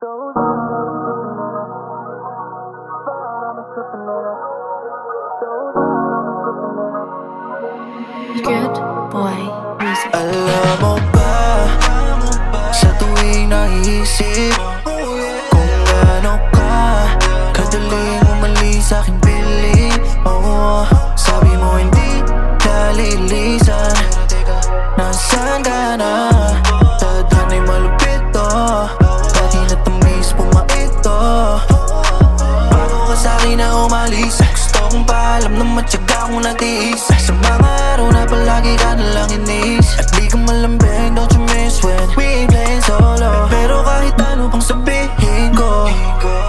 Good boy music. Alam mo ba Sa tuwing naisip umalis. Gusto kong paalam na matyaga kong natiis. Sa mga araw na palagi ka nalang inis At di ka malambing, don't you miss when We playing solo? Pero kahit ano pang sabihin ko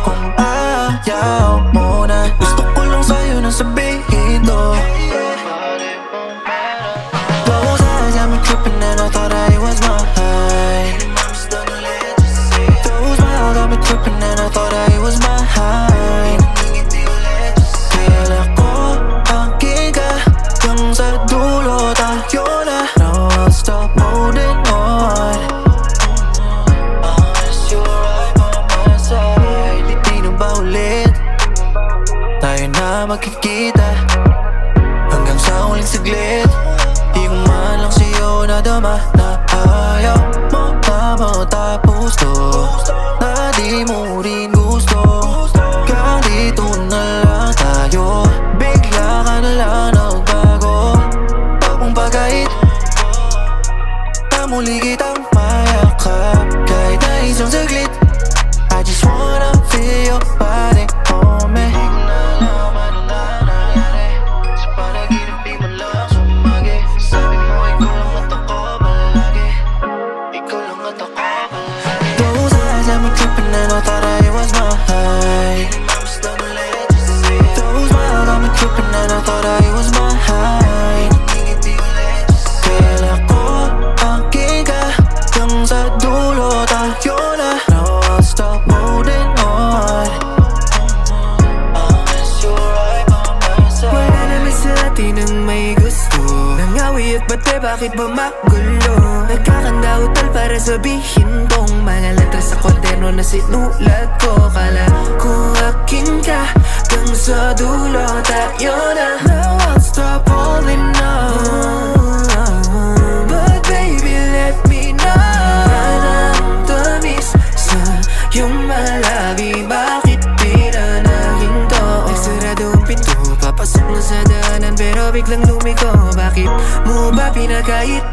Kung ayaw mo na Gusto ko lang sa'yo na sabihin to Tayo Those eyes had me and I thought that it was my Those smiles me and I thought that it was my Nangawi at bate, bakit ba magulo? Nagkakandautal para sabihin tong mga letra sa kwaderno na sinulat ko. Kala ko akin ka, hanggang sa dulo tayo na. Now I'll stop holding on. But baby let me know. Ang tamis sa iyong malabi? Bakit pero biglang lumiko Bakit mo ba pinakait?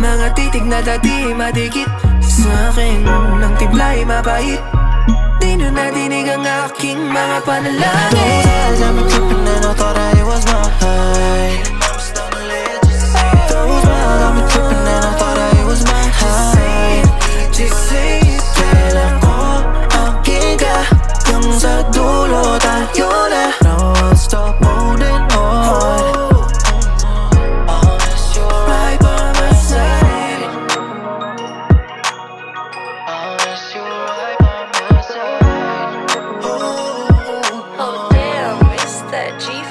Mga titig na dati madikit Sa akin ng tibla'y mabait Di na nadinig ang aking mga panalangin eyes got me tripping and I thought I was mine G